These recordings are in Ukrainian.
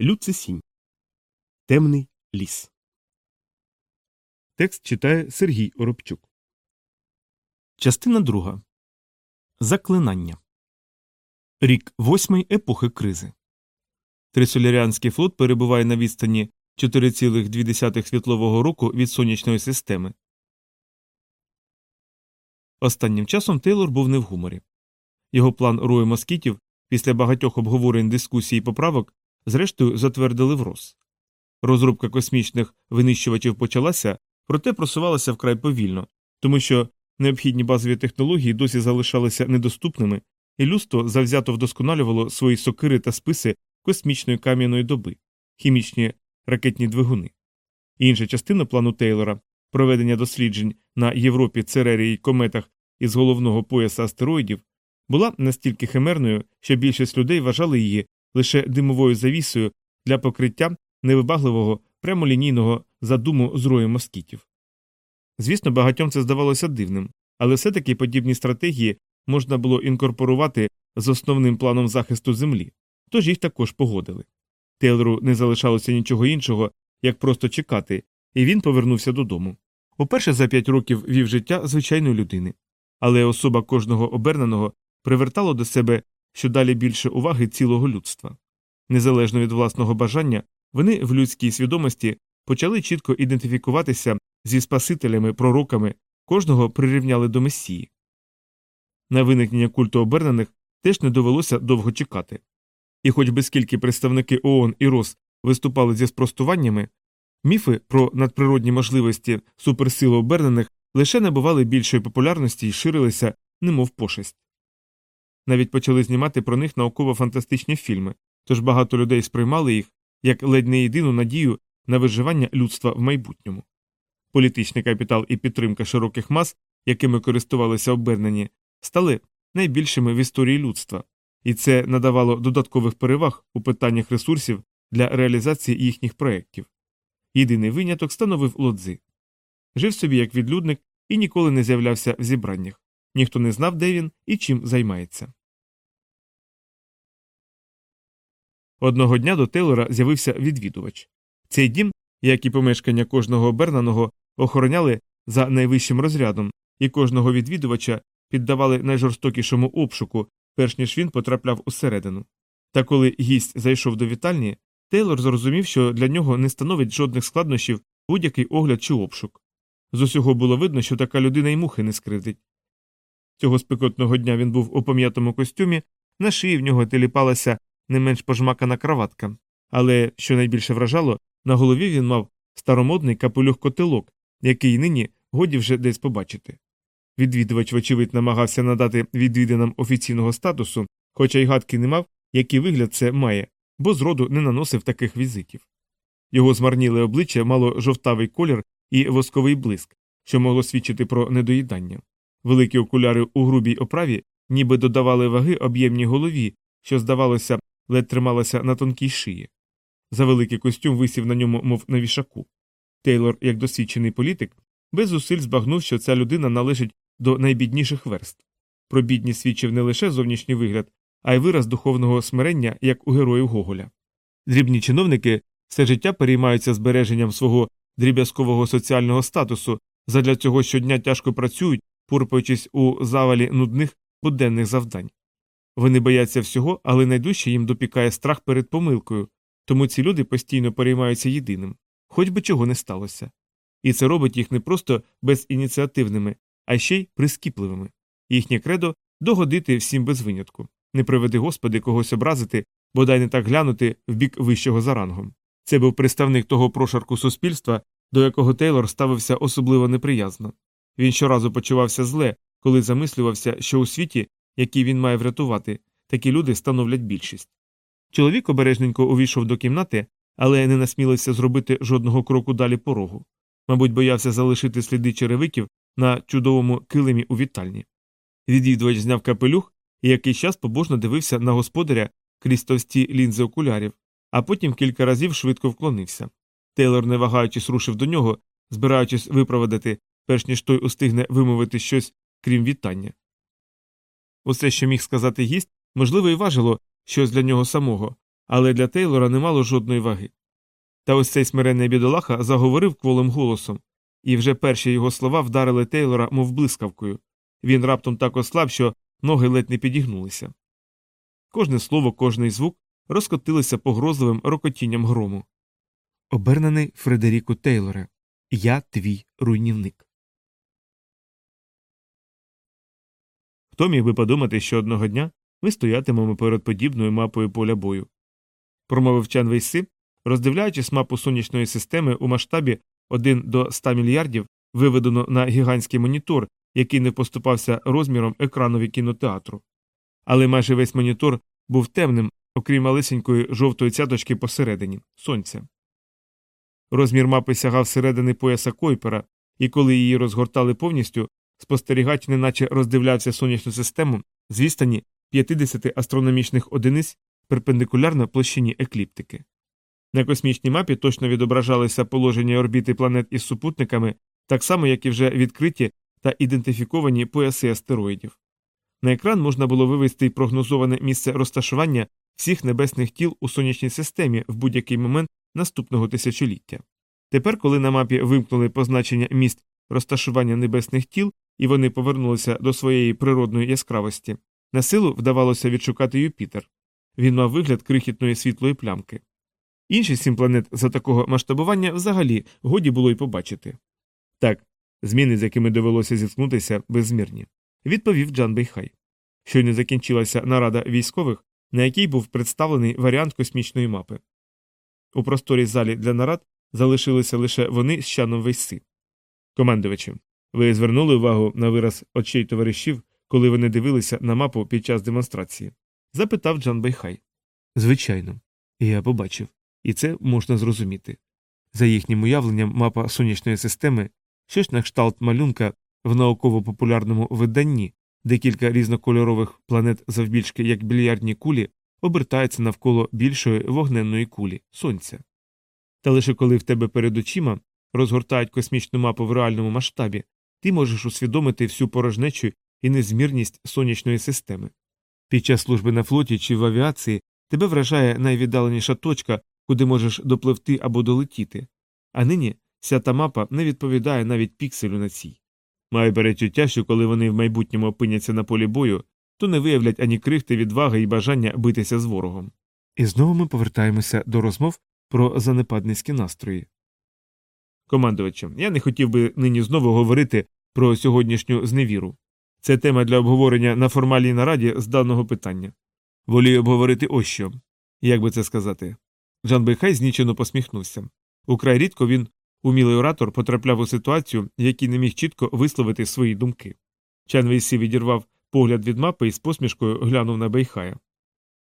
Люцисінь. Темний ліс. Текст читає Сергій Оробчук. Частина друга. Заклинання. Рік восьмий епохи кризи. Трисоляріанський флот перебуває на відстані 4,2 світлового року від сонячної системи. Останнім часом Тейлор був не в гуморі. Його план рою москітів після багатьох обговорень дискусій і поправок зрештою затвердили в РОС. Розробка космічних винищувачів почалася, проте просувалася вкрай повільно, тому що необхідні базові технології досі залишалися недоступними, і людство завзято вдосконалювало свої сокири та списи космічної кам'яної доби, хімічні ракетні двигуни. Інша частина плану Тейлора проведення досліджень на Європі, Церерії й кометах із головного пояса астероїдів була настільки химерною, що більшість людей вважали її лише димовою завісою для покриття невибагливого прямолінійного задуму зрої москітів. Звісно, багатьом це здавалося дивним, але все таки подібні стратегії можна було інкорпорувати з основним планом захисту Землі, тож їх також погодили. Тейлору не залишалося нічого іншого, як просто чекати, і він повернувся додому. Уперше за п'ять років вів життя звичайної людини, але особа кожного оберненого привертало до себе щодалі більше уваги цілого людства. Незалежно від власного бажання, вони в людській свідомості почали чітко ідентифікуватися зі спасителями, пророками, кожного прирівняли до месії. На виникнення культу обернених теж не довелося довго чекати. І хоч би скільки представники ООН і РОС виступали зі спростуваннями, міфи про надприродні можливості суперсили обернених лише набували більшої популярності і ширилися, немов пошесть. Навіть почали знімати про них науково-фантастичні фільми, тож багато людей сприймали їх як ледь не єдину надію на виживання людства в майбутньому. Політичний капітал і підтримка широких мас, якими користувалися обернені, стали найбільшими в історії людства, і це надавало додаткових переваг у питаннях ресурсів для реалізації їхніх проєктів. Єдиний виняток становив лодзи. Жив собі як відлюдник і ніколи не з'являвся в зібраннях. Ніхто не знав, де він і чим займається. Одного дня до Тейлора з'явився відвідувач. Цей дім, як і помешкання кожного обернаного, охороняли за найвищим розрядом, і кожного відвідувача піддавали найжорстокішому обшуку, перш ніж він потрапляв усередину. Та коли гість зайшов до вітальні, Тейлор зрозумів, що для нього не становить жодних складнощів будь-який огляд чи обшук. З усього було видно, що така людина й мухи не скривдить. Цього спекотного дня він був у пом'ятому костюмі, на шиї в нього теліпалася не менш пожмакана краватка, але, що найбільше вражало, на голові він мав старомодний капелюх котелок, який нині годі вже десь побачити. Відвідувач, вочевидь, намагався надати відвідинам офіційного статусу, хоча й гадки не мав, який вигляд це має, бо зроду не наносив таких візитів. Його змарніле обличчя мало жовтавий колір і восковий блиск, що могло свідчити про недоїдання. Великі окуляри у грубій оправі ніби додавали ваги об'ємній голові, що, здавалося, ледь трималася на тонкій шиї. За великий костюм висів на ньому, мов на вішаку. Тейлор, як досвідчений політик, без зусиль збагнув, що ця людина належить до найбідніших верст. Про бідність свідчив не лише зовнішній вигляд, а й вираз духовного смирення, як у героїв Гоголя. Дрібні чиновники все життя переймаються збереженням свого дріб'язкового соціального статусу, задля цього щодня тяжко працюють, пурпаючись у завалі нудних буденних завдань. Вони бояться всього, але найдужче їм допікає страх перед помилкою, тому ці люди постійно переймаються єдиним, хоч би чого не сталося. І це робить їх не просто безініціативними, а ще й прискіпливими. Їхнє кредо догодити всім без винятку. Не приведи Господи когось образити, бодай не так глянути в бік вищого за рангом. Це був представник того прошарку суспільства, до якого Тейлор ставився особливо неприязно. Він щоразу почувався зле, коли замислювався, що у світі, який він має врятувати, такі люди становлять більшість. Чоловік обережненько увійшов до кімнати, але не насмілився зробити жодного кроку далі порогу. Мабуть, боявся залишити сліди черевиків на чудовому килимі у вітальні. Відвідувач зняв капелюх і якийсь час побожно дивився на господаря крізь товсті лінзи окулярів, а потім кілька разів швидко вклонився. Тейлор, не вагаючись, рушив до нього, збираючись випроводити, перш ніж той устигне вимовити щось, крім вітання. Усе, що міг сказати гість, можливо, і важило щось для нього самого, але для Тейлора не мало жодної ваги. Та ось цей смиренний бідолаха заговорив кволим голосом, і вже перші його слова вдарили Тейлора, мов блискавкою. Він раптом так ослаб, що ноги ледь не підігнулися. Кожне слово, кожний звук розкотилися погрозливим рокотінням грому. Обернений Фредеріку Тейлоре, я твій руйнівник. Хто міг би подумати, що одного дня ми стоятимемо перед подібною мапою поля бою? Промовив Чан Вейси, роздивляючись мапу сонячної системи у масштабі 1 до 100 мільярдів, виведено на гігантський монітор, який не поступався розміром екранові кінотеатру. Але майже весь монітор був темним, окрім малесенької жовтої цяточки посередині сонця. Розмір мапи сягав середини пояса Койпера, і коли її розгортали повністю, спостерігач неначе роздивлявся сонячну систему з відстані 50 астрономічних одиниць перпендикулярно площині екліптики. На космічній мапі точно відображалися положення орбіти планет із супутниками, так само, як і вже відкриті та ідентифіковані пояси астероїдів. На екран можна було вивести й прогнозоване місце розташування всіх небесних тіл у сонячній системі в будь-який момент наступного тисячоліття. Тепер, коли на мапі вимкнули позначення місць розташування небесних тіл і вони повернулися до своєї природної яскравості, на силу вдавалося відшукати Юпітер. Він мав вигляд крихітної світлої плямки. Інші сім планет за такого масштабування взагалі годі було й побачити. Так, зміни, з якими довелося зіткнутися, безмірні, відповів Джан Бейхай. Щойно закінчилася нарада військових, на якій був представлений варіант космічної мапи. У просторій залі для нарад залишилися лише вони з чаном Вейси. Командувачі, ви звернули увагу на вираз очей товаришів, коли вони дивилися на мапу під час демонстрації? запитав Джан Бейхай. Звичайно, я побачив, і це можна зрозуміти. За їхнім уявленням, мапа сонячної системи щось на кшталт малюнка в науково-популярному виданні, де кілька різнокольорових планет завбільшки як більярдні кулі обертаються навколо більшої вогненної кулі сонця. Та лише коли в тебе перед очима розгортають космічну мапу в реальному масштабі, ти можеш усвідомити всю порожнечу і незмірність сонячної системи. Під час служби на флоті чи в авіації тебе вражає найвіддаленіша точка, куди можеш допливти або долетіти, а нині вся та мапа не відповідає навіть пікселю на цій. Маю перечуття, що коли вони в майбутньому опиняться на полі бою, то не виявлять ані крихти відваги і бажання битися з ворогом. І знову ми повертаємося до розмов про занепадницькі настрої. Командувачем, я не хотів би нині знову говорити про сьогоднішню зневіру. Це тема для обговорення на формальній нараді з даного питання. Волію обговорити ось що. Як би це сказати? Жан Бейхай знічено посміхнувся. Украй рідко він, умілий оратор, потрапляв у ситуацію, в якій не міг чітко висловити свої думки. Чан Вейсі відірвав погляд від мапи і з посмішкою глянув на Бейхая.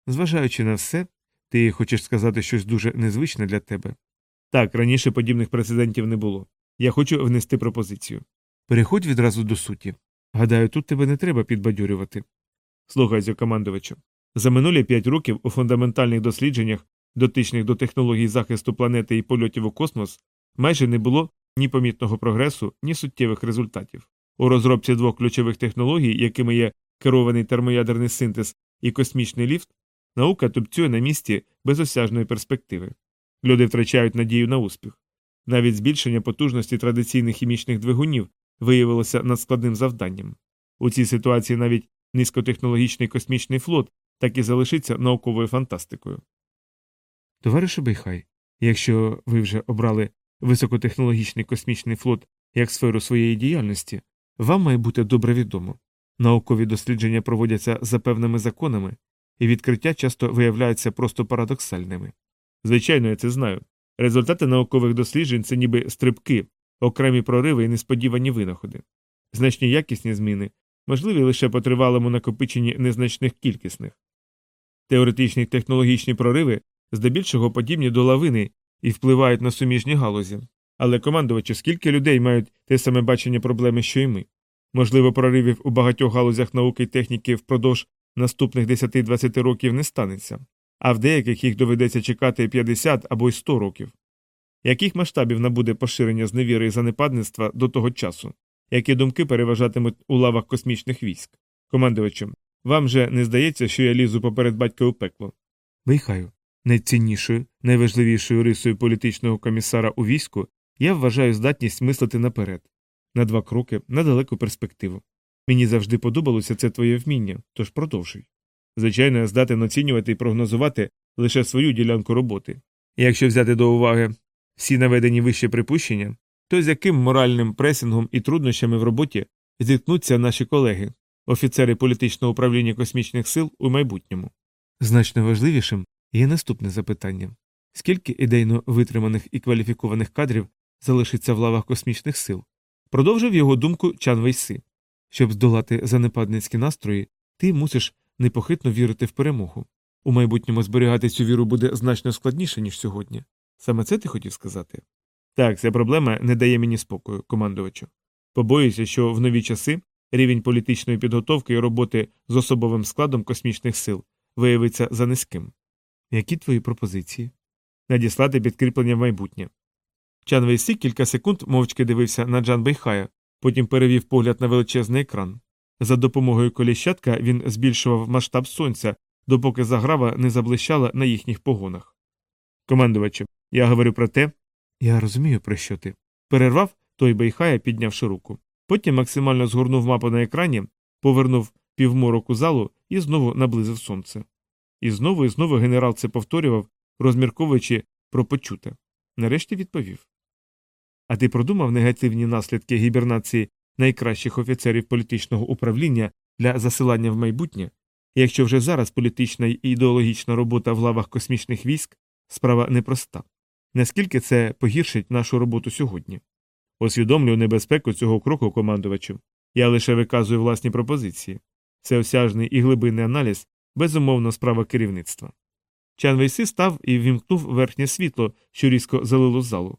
Зважаючи на все, ти хочеш сказати щось дуже незвичне для тебе. Так, раніше подібних прецедентів не було. Я хочу внести пропозицію. Переходь відразу до суті. Гадаю, тут тебе не треба підбадьорювати. Слухайся, командувачу. За минулі п'ять років у фундаментальних дослідженнях, дотичних до технологій захисту планети і польотів у космос, майже не було ні помітного прогресу, ні суттєвих результатів. У розробці двох ключових технологій, якими є керований термоядерний синтез і космічний ліфт, наука тупцює на місці безосяжної перспективи. Люди втрачають надію на успіх. Навіть збільшення потужності традиційних хімічних двигунів виявилося надскладним завданням. У цій ситуації навіть низькотехнологічний космічний флот так і залишиться науковою фантастикою. Товаришу Бейхай, якщо ви вже обрали високотехнологічний космічний флот як сферу своєї діяльності, вам має бути добре відомо. Наукові дослідження проводяться за певними законами, і відкриття часто виявляються просто парадоксальними. Звичайно, я це знаю. Результати наукових досліджень це ніби стрибки, окремі прориви і несподівані винаходи. Значні якісні зміни можливі лише по тривалому накопиченні незначних кількісних. Теоретичні технологічні прориви здебільшого подібні до лавини і впливають на суміжні галузі. Але, командувачу, скільки людей мають те саме бачення проблеми, що й ми? Можливо, проривів у багатьох галузях науки і техніки впродовж наступних 10-20 років не станеться, а в деяких їх доведеться чекати 50 або й 100 років. Яких масштабів набуде поширення зневіри і занепадництва до того часу? Які думки переважатимуть у лавах космічних військ? Командувачем, вам же не здається, що я лізу поперед батька у пекло? Вихаю. Найціннішою, найважливішою рисою політичного комісара у війську я вважаю здатність мислити наперед, на два кроки, на далеку перспективу. Мені завжди подобалося це твоє вміння, тож продовжуй. Звичайно, я здатен оцінювати і прогнозувати лише свою ділянку роботи. І якщо взяти до уваги всі наведені вище припущення, то з яким моральним пресингом і труднощами в роботі зіткнуться наші колеги, офіцери політичного управління космічних сил у майбутньому. Значно важливішим є наступне запитання скільки ідейно витриманих і кваліфікованих кадрів залишиться в лавах космічних сил? Продовжив його думку Чан Вейси. Щоб здолати занепадницькі настрої, ти мусиш непохитно вірити в перемогу. У майбутньому зберігати цю віру буде значно складніше, ніж сьогодні. Саме це ти хотів сказати? Так, ця проблема не дає мені спокою, командувачу. Побоююся, що в нові часи рівень політичної підготовки і роботи з особовим складом космічних сил виявиться за низьким. Які твої пропозиції? Надіслати підкріплення в майбутнє. Чан Вейсі кілька секунд мовчки дивився на Джан Бейхая, потім перевів погляд на величезний екран. За допомогою коліщатка він збільшував масштаб сонця, допоки заграва не заблищала на їхніх погонах. Командувачу, я говорю про те. Я розумію, про що ти. Перервав той Бейхая, піднявши руку. Потім максимально згорнув мапу на екрані, повернув півмороку залу і знову наблизив сонце. І знову і знову генерал це повторював, розмірковуючи про почуте. Нарешті відповів. А ти продумав негативні наслідки гібернації найкращих офіцерів політичного управління для засилання в майбутнє, якщо вже зараз політична і ідеологічна робота в лавах космічних військ справа непроста. Наскільки це погіршить нашу роботу сьогодні? Усвідомлюю небезпеку цього кроку командувачу. Я лише виказую власні пропозиції. Це осяжний і глибинний аналіз, безумовно, справа керівництва. Чан Вейси став і вімкнув верхнє світло, що різко залило залу.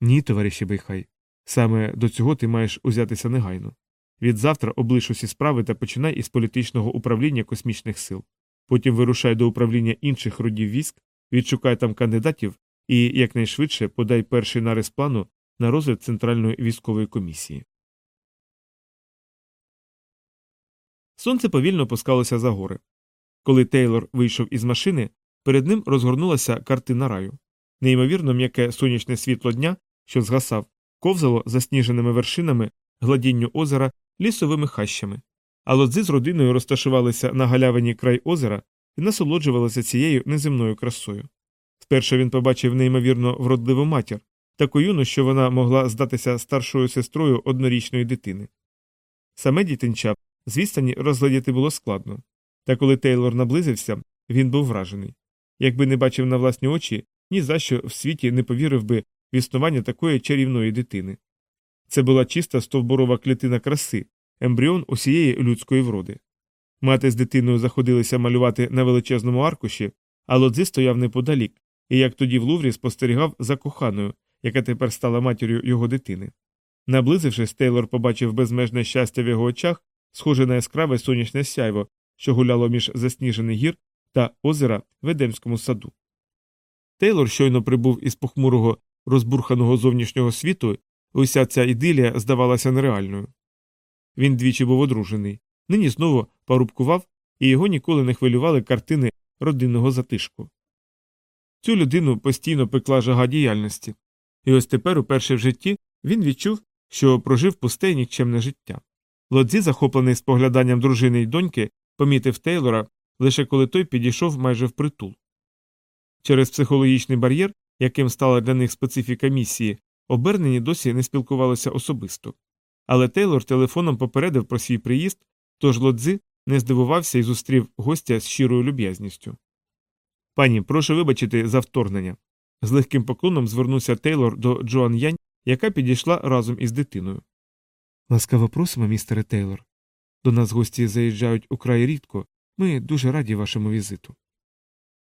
Ні, товариші Бейхай. Саме до цього ти маєш узятися негайно. Відзавтра облиш усі справи та починай із політичного управління космічних сил. Потім вирушай до управління інших родів військ, відшукай там кандидатів і якнайшвидше подай перший нарис плану на розгляд Центральної військової комісії. Сонце повільно опускалося за гори. Коли Тейлор вийшов із машини, перед ним розгорнулася картина раю. Неймовірно м'яке сонячне світло дня, що згасав, ковзало засніженими вершинами, гладінню озера, лісовими хащами. А лодзи з родиною розташувалися на галявині край озера і насолоджувалися цією неземною красою. Спершу він побачив неймовірно вродливу матір, таку юну, що вона могла здатися старшою сестрою однорічної дитини. Саме дітинча з відстані розглядіти було складно, та коли Тейлор наблизився, він був вражений. Якби не бачив на власні очі, ні за що в світі не повірив би в існування такої чарівної дитини. Це була чиста стовбурова клітина краси, ембріон усієї людської вроди. Мати з дитиною заходилися малювати на величезному аркуші, а лодзи стояв неподалік, і як тоді в Луврі спостерігав за коханою, яка тепер стала матір'ю його дитини. Наблизившись, Тейлор побачив безмежне щастя в його очах, схоже на яскраве сонячне сяйво, що гуляло між засніжених гір та озера в Едемському саду. Тейлор щойно прибув із похмурого розбурханого зовнішнього світу, уся ця ідилія здавалася нереальною. Він двічі був одружений, нині знову порубкував, і його ніколи не хвилювали картини родинного затишку. Цю людину постійно пекла жага діяльності, і ось тепер, уперше в житті, він відчув, що прожив пусте і нікчемне життя. Лодзі, захоплений спогляданням дружини й доньки, помітив Тейлора лише коли той підійшов майже впритул. Через психологічний бар'єр, яким стала для них специфіка місії, обернені досі не спілкувалися особисто. Але Тейлор телефоном попередив про свій приїзд, тож лодзи не здивувався і зустрів гостя з щирою люб'язністю. Пані, прошу вибачити за вторгнення. З легким поклоном звернувся Тейлор до Джоан Янь, яка підійшла разом із дитиною. Ласкаво просимо, містере Тейлор. До нас гості заїжджають украй рідко. Ми дуже раді вашому візиту.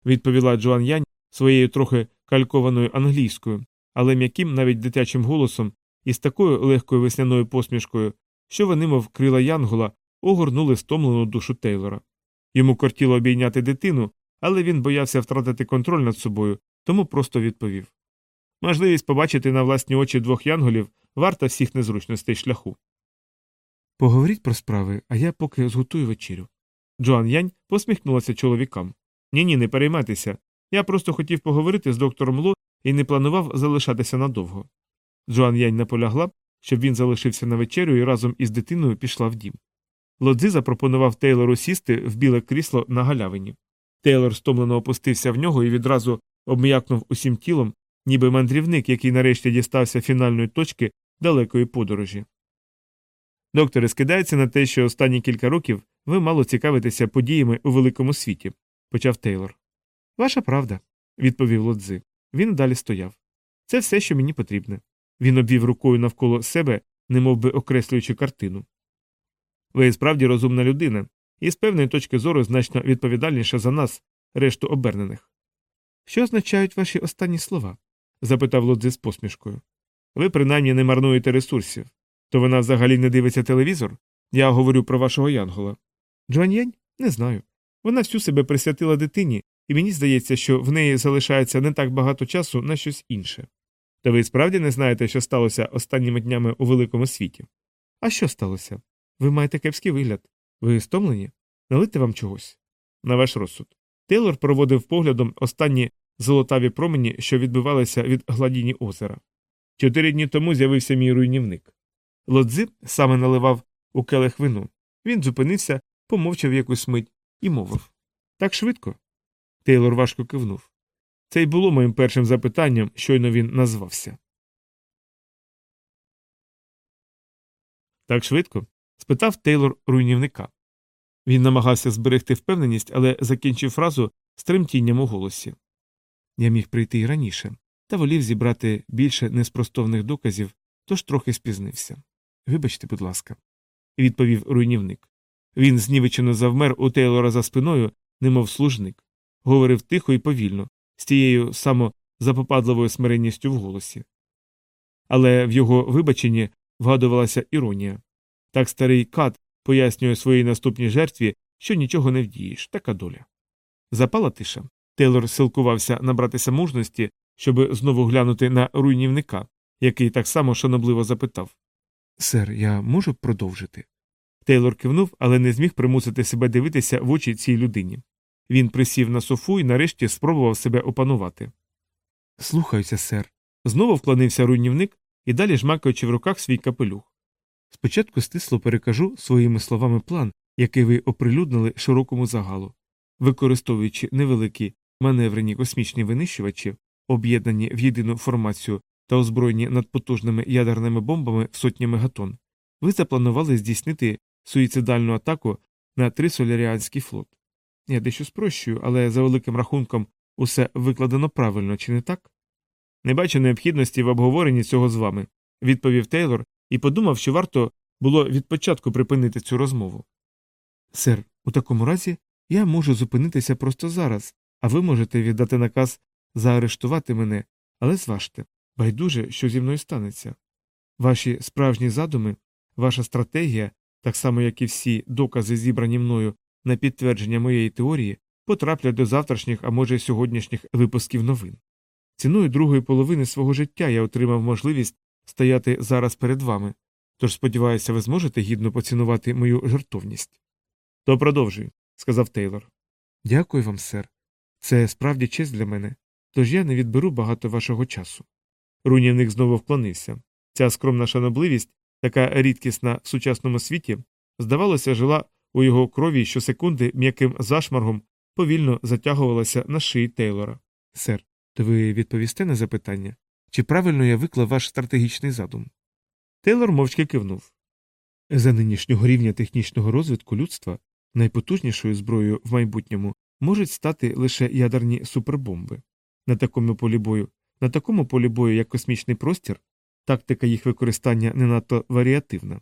Відповіла Джоан Янь своєю трохи калькованою англійською, але м'яким навіть дитячим голосом і з такою легкою весняною посмішкою, що вони, мов крила Янгола, огорнули стомлену душу Тейлора. Йому кортіло обійняти дитину, але він боявся втратити контроль над собою, тому просто відповів Можливість побачити на власні очі двох янголів варта всіх незручностей шляху. Поговоріть про справи, а я поки зготую вечерю. Джоан Янь посміхнулася чоловікам. Ні ні, не переймайтеся. Я просто хотів поговорити з доктором Ло і не планував залишатися надовго. Джоан Янь наполягла, щоб він залишився на вечерю і разом із дитиною пішла в дім. Лодзи запропонував Тейлору сісти в біле крісло на галявині. Тейлор стомлено опустився в нього і відразу обм'якнув усім тілом, ніби мандрівник, який нарешті дістався фінальної точки далекої подорожі. Докторе, скидається на те, що останні кілька років ви мало цікавитеся подіями у великому світі, почав Тейлор. Ваша правда, відповів Лодзи. Він далі стояв. Це все, що мені потрібне. Він обвів рукою навколо себе, немов би окреслюючи картину. Ви справді розумна людина, і з певної точки зору значно відповідальніша за нас, решту обернених. Що означають ваші останні слова? запитав Лодзи з посмішкою. Ви принаймні не марнуєте ресурсів. То вона взагалі не дивиться телевізор? Я говорю про вашого Янгола. Джуаньянь? Не знаю. Вона всю себе присвятила дитині, і мені здається, що в неї залишається не так багато часу на щось інше. Та ви справді не знаєте, що сталося останніми днями у великому світі? А що сталося? Ви маєте кепський вигляд. Ви стомлені? Налити вам чогось? На ваш розсуд. Тейлор проводив поглядом останні золотаві промені, що відбивалися від гладіні озера. Чотири дні тому з'явився мій руйнівник. Лодзи саме наливав у келих вину. Він зупинився, помовчав якусь мить і мовив Так швидко. Тейлор важко кивнув. Це й було моїм першим запитанням, щойно він назвався. Так швидко? спитав Тейлор руйнівника. Він намагався зберегти впевненість, але закінчив фразу з тремтінням у голосі. Я міг прийти й раніше, та волів зібрати більше неспростовних доказів, тож трохи спізнився. Вибачте, будь ласка, відповів руйнівник. Він знівечено завмер у Тейлора за спиною, немов служник, говорив тихо і повільно, з тією самозапопадливою смиренністю в голосі. Але в його вибаченні вгадувалася іронія. Так старий кат пояснює своїй наступній жертві, що нічого не вдієш, така доля. Запала тиша. Тейлор силкувався набратися мужності, щоб знову глянути на руйнівника, який так само шанобливо запитав Сер, я можу продовжити? Тейлор кивнув, але не зміг примусити себе дивитися в очі цій людині. Він присів на софу і нарешті спробував себе опанувати. Слухаюся, сер. Знову вклонився руйнівник і далі жмакаючи в руках свій капелюх. Спочатку стисло перекажу своїми словами план, який ви оприлюднили широкому загалу, використовуючи невеликі маневрені космічні винищувачі, об'єднані в єдину формацію та озброєні надпотужними ядерними бомбами в сотні мегатон, ви запланували здійснити суїцидальну атаку на трисоляріанський флот. Я дещо спрощую, але за великим рахунком усе викладено правильно, чи не так? Не бачу необхідності в обговоренні цього з вами, відповів Тейлор і подумав, що варто було від початку припинити цю розмову. Сер, у такому разі я можу зупинитися просто зараз, а ви можете віддати наказ заарештувати мене, але зважте, байдуже, що зі мною станеться. Ваші справжні задуми, ваша стратегія, так само як і всі докази, зібрані мною на підтвердження моєї теорії, потраплять до завтрашніх, а може сьогоднішніх випусків новин. Ціною другої половини свого життя я отримав можливість стояти зараз перед вами, тож сподіваюся, ви зможете гідно поцінувати мою жертовність. То продовжуй, сказав Тейлор. Дякую вам, сер. Це справді честь для мене, тож я не відберу багато вашого часу. Руйнівник знову вклонився. Ця скромна шанобливість, така рідкісна в сучасному світі, здавалося, жила у його крові щосекунди м'яким зашмаргом повільно затягувалася на шиї Тейлора. Сер, то ви відповісте на запитання? Чи правильно я виклав ваш стратегічний задум? Тейлор мовчки кивнув. За нинішнього рівня технічного розвитку людства найпотужнішою зброєю в майбутньому можуть стати лише ядерні супербомби. На такому полі бою, на такому полі бою, як космічний простір, тактика їх використання не надто варіативна.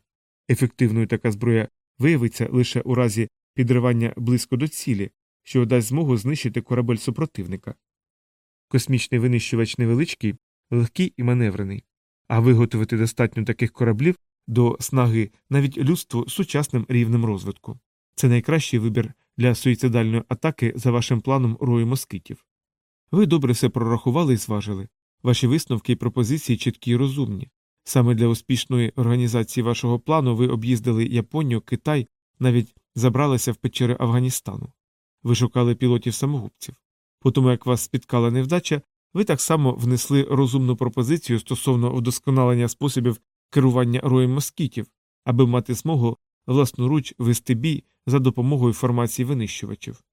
Ефективною така зброя виявиться лише у разі підривання близько до цілі, що дасть змогу знищити корабель супротивника. Космічний винищувач невеличкий, легкий і маневрений, а виготовити достатньо таких кораблів до снаги навіть людству сучасним рівнем розвитку. Це найкращий вибір для суїцидальної атаки за вашим планом рою москитів. Ви добре все прорахували і зважили. Ваші висновки і пропозиції чіткі і розумні. Саме для успішної організації вашого плану ви об'їздили Японію, Китай, навіть забралися в печери Афганістану. Ви шукали пілотів самогубців. По тому, як вас спіткала невдача, ви так само внесли розумну пропозицію стосовно вдосконалення способів керування роєм москітів, аби мати змогу власноруч вести бій за допомогою формації винищувачів.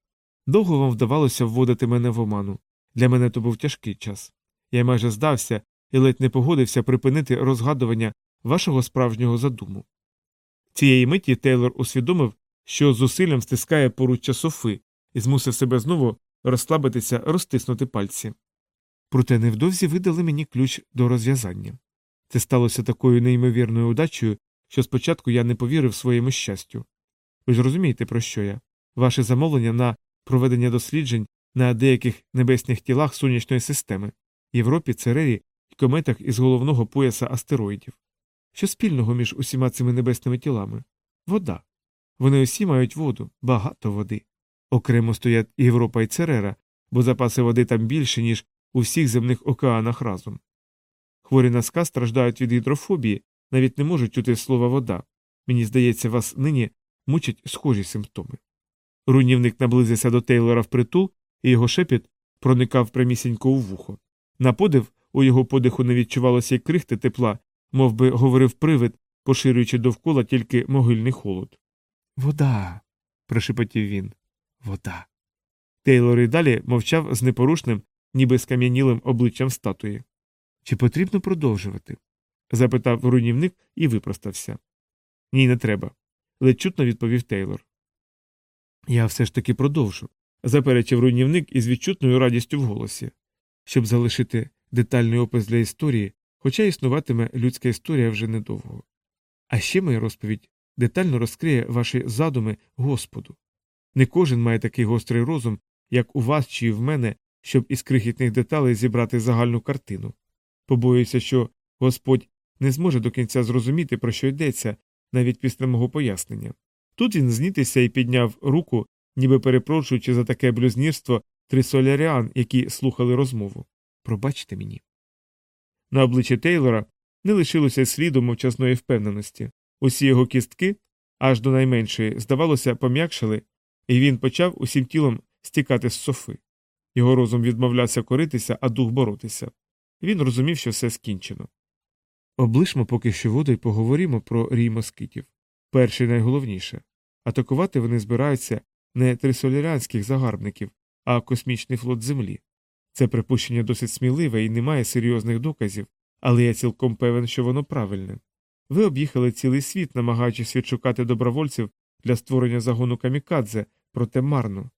Довго вам вдавалося вводити мене в оману. Для мене то був тяжкий час. Я майже здався і ледь не погодився припинити розгадування вашого справжнього задуму. Цієї миті Тейлор усвідомив, що зусиллям стискає поруччя Софи і змусив себе знову розслабитися, розтиснути пальці. Проте невдовзі видали мені ключ до розв'язання. Це сталося такою неймовірною удачею, що спочатку я не повірив своєму щастю. Ви ж розумієте, про що я? Ваше замовлення на проведення досліджень на деяких небесних тілах сонячної системи, Європі, Церері кометах із головного пояса астероїдів. Що спільного між усіма цими небесними тілами? Вода. Вони усі мають воду, багато води. Окремо стоять Європа і Церера, бо запаси води там більше, ніж у всіх земних океанах разом. Хворі на ска страждають від гідрофобії, навіть не можуть чути слова вода. Мені здається, вас нині мучать схожі симптоми. Руйнівник наблизився до Тейлора впритул, і його шепіт проникав прямісінько у вухо. На подив у його подиху не відчувалося й крихти тепла, мов би говорив привид, поширюючи довкола тільки могильний холод. Вода. прошепотів він. Вода. Тейлор і далі мовчав з непорушним, ніби скам'янілим обличчям статуї. Чи потрібно продовжувати? запитав руйнівник і випростався. Ні, не треба. ледь чутно відповів Тейлор. Я все ж таки продовжу, заперечив руйнівник із відчутною радістю в голосі, щоб залишити детальний опис для історії, хоча існуватиме людська історія вже недовго. А ще моя розповідь детально розкриє ваші задуми Господу. Не кожен має такий гострий розум, як у вас чи в мене, щоб із крихітних деталей зібрати загальну картину. Побоююся, що Господь не зможе до кінця зрозуміти, про що йдеться, навіть після мого пояснення. Тут він знітився і підняв руку, ніби перепрошуючи за таке блюзнірство три соляріан, які слухали розмову. Пробачте мені. На обличчі Тейлора не лишилося сліду мовчазної впевненості. Усі його кістки, аж до найменшої, здавалося, пом'якшили, і він почав усім тілом стікати з софи. Його розум відмовлявся коритися, а дух боротися. Він розумів, що все скінчено. Облишмо поки що воду і поговоримо про рій москитів. Перше і найголовніше атакувати вони збираються не трисолярянських загарбників, а космічний флот Землі. Це припущення досить сміливе і немає серйозних доказів, але я цілком певен, що воно правильне. Ви об'їхали цілий світ, намагаючись відшукати добровольців для створення загону камікадзе, проте марно.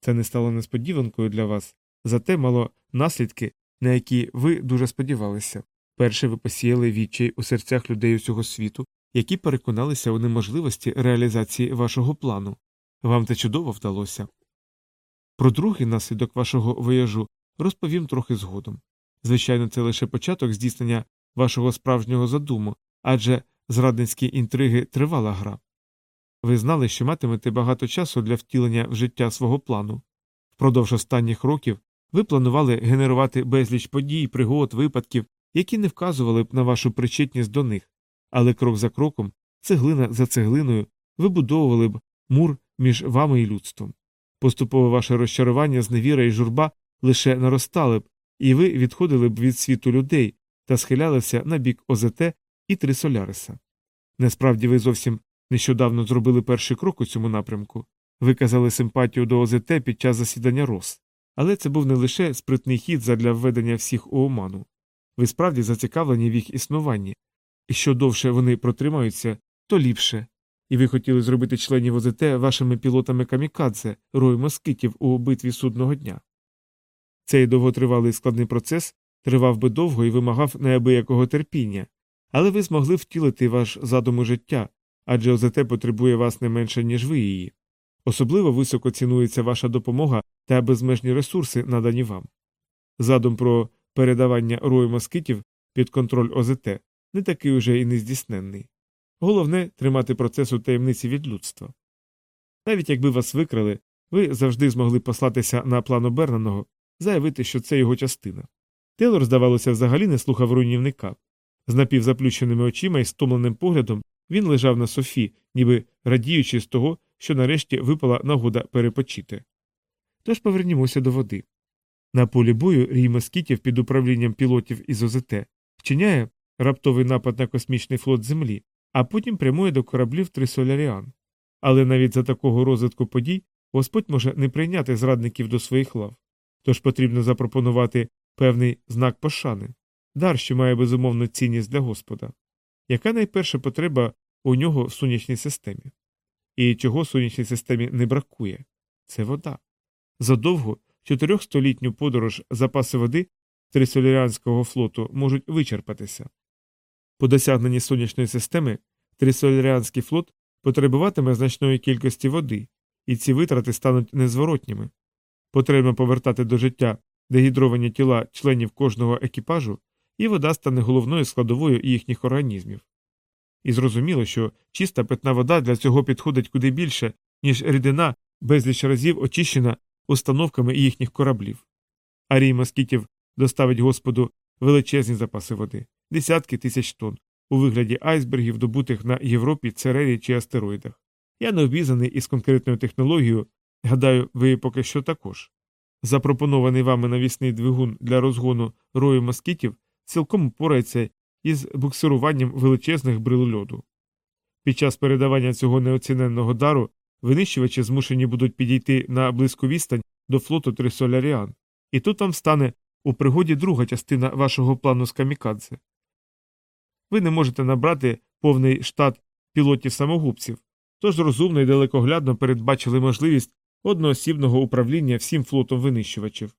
Це не стало несподіванкою для вас, зате мало наслідки, на які ви дуже сподівалися. Перше ви посіяли відчай у серцях людей усього світу, які переконалися у неможливості реалізації вашого плану. Вам це чудово вдалося. Про другий наслідок вашого вояжу розповім трохи згодом. Звичайно, це лише початок здійснення вашого справжнього задуму, адже зрадницькі інтриги тривала гра. Ви знали, що матимете багато часу для втілення в життя свого плану. Впродовж останніх років ви планували генерувати безліч подій, пригод, випадків, які не вказували б на вашу причетність до них, але крок за кроком, цеглина за цеглиною, вибудовували б мур між вами і людством. Поступово ваше розчарування, зневіра і журба лише наростали б, і ви відходили б від світу людей та схилялися на бік ОЗТ і Трисоляриса. Насправді ви зовсім нещодавно зробили перший крок у цьому напрямку, виказали симпатію до ОЗТ під час засідання РОС. Але це був не лише спритний хід задля введення всіх у оману. Ви справді зацікавлені в їх існуванні, і що довше вони протримаються, то ліпше. І ви хотіли зробити членів ОЗТ вашими пілотами камікадзе, рою москитів у битві судного дня. Цей довготривалий складний процес тривав би довго і вимагав неабиякого терпіння, але ви змогли втілити ваш задум у життя, адже ОЗТ потребує вас не менше, ніж ви її. Особливо високо цінується ваша допомога та безмежні ресурси, надані вам. Задум про передавання рою москитів під контроль ОЗТ не такий уже і нездійсненний. Головне тримати процес у таємниці від людства. Навіть якби вас викрали, ви завжди змогли послатися на плану Бернаного, заявити, що це його частина. Тейлор, здавалося, взагалі не слухав руйнівника. З напівзаплющеними очима і стомленим поглядом він лежав на софі, ніби радіючи з того, що нарешті випала нагода перепочити. Тож повернімося до води. На полі бою рій москітів під управлінням пілотів із ОЗТ вчиняє раптовий напад на космічний флот Землі, а потім прямує до кораблів Трисоляріан. Але навіть за такого розвитку подій Господь може не прийняти зрадників до своїх лав. Тож потрібно запропонувати певний знак пошани, дар, що має безумовну цінність для Господа. Яка найперша потреба у нього в сонячній системі? І чого сонячній системі не бракує? Це вода. За довгу чотирьохстолітню подорож запаси води Трисоляріанського флоту можуть вичерпатися. По досягненні сонячної системи Трисоляріанський флот потребуватиме значної кількості води, і ці витрати стануть незворотніми. Потрібно повертати до життя дегідровані тіла членів кожного екіпажу, і вода стане головною складовою їхніх організмів. І зрозуміло, що чиста питна вода для цього підходить куди більше, ніж рідина безліч разів очищена установками їхніх кораблів. Арій москітів доставить Господу величезні запаси води, десятки тисяч тонн, у вигляді айсбергів, добутих на Європі, Церері чи астероїдах. Я не обізнаний із конкретною технологією, гадаю, ви поки що також. Запропонований вами навісний двигун для розгону рою москітів цілком упорається із буксируванням величезних брил льоду. Під час передавання цього неоціненного дару винищувачі змушені будуть підійти на близьку відстань до флоту Трисоляріан, і тут вам стане у пригоді друга частина вашого плану з камікадзе. Ви не можете набрати повний штат пілотів самогубців, тож розумно і далекоглядно передбачили можливість одноосібного управління всім флотом винищувачів.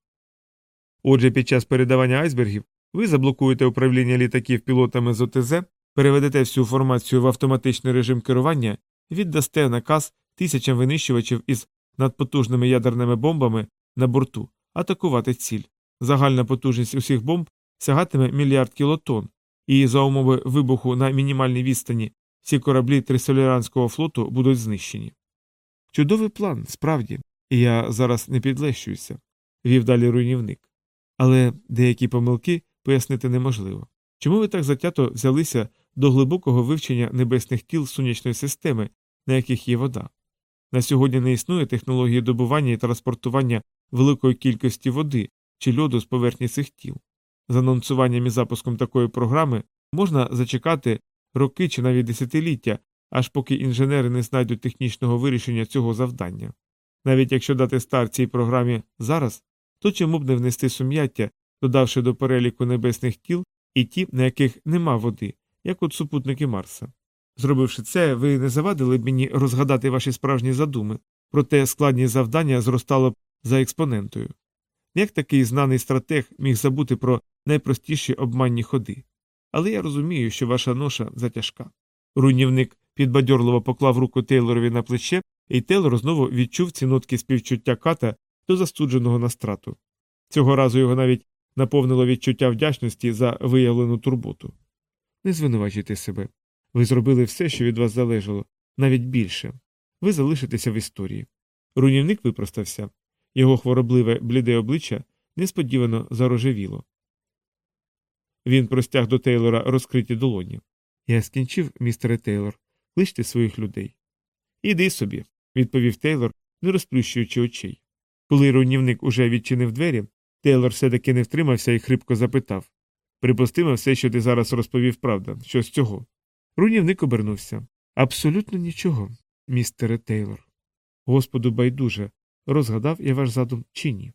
Отже, під час передавання айсбергів ви заблокуєте управління літаків пілотами з ОТЗ, переведете всю формацію в автоматичний режим керування, віддасте наказ тисячам винищувачів із надпотужними ядерними бомбами на борту атакувати ціль. Загальна потужність усіх бомб сягатиме мільярд кілотон, і за умови вибуху на мінімальній відстані всі кораблі Трисоліранського флоту будуть знищені. Чудовий план, справді, і я зараз не підлещуюся, вів далі руйнівник. Але деякі помилки пояснити неможливо. Чому ви так затято взялися до глибокого вивчення небесних тіл сонячної системи, на яких є вода? На сьогодні не існує технології добування і транспортування великої кількості води чи льоду з поверхні цих тіл. З анонсуванням і запуском такої програми можна зачекати роки чи навіть десятиліття, аж поки інженери не знайдуть технічного вирішення цього завдання. Навіть якщо дати старт цій програмі зараз, то чому б не внести сум'яття, додавши до переліку небесних тіл і ті, на яких нема води, як от супутники Марса. Зробивши це, ви не завадили б мені розгадати ваші справжні задуми, проте складність завдання зростало б за експонентою. Як такий знаний стратег міг забути про найпростіші обманні ходи? Але я розумію, що ваша ноша затяжка. Руйнівник підбадьорливо поклав руку Тейлорові на плече, і Тейлор знову відчув ці нотки співчуття ката до застудженого настрату. Цього разу його навіть наповнило відчуття вдячності за виявлену турботу. Не звинувачуйте себе. Ви зробили все, що від вас залежало, навіть більше. Ви залишитеся в історії. Руйнівник випростався. Його хворобливе бліде обличчя несподівано зарожевіло. Він простяг до Тейлора розкриті долоні. Я скінчив, містере Тейлор, кличте своїх людей. Іди собі, відповів Тейлор, не розплющуючи очей. Коли руйнівник уже відчинив двері, Тейлор все таки не втримався і хрипко запитав Припустимо, все, що ти зараз розповів, правда, що з цього. Руйнівник обернувся. Абсолютно нічого, містере Тейлор. Господу байдуже, розгадав я ваш задум чи ні.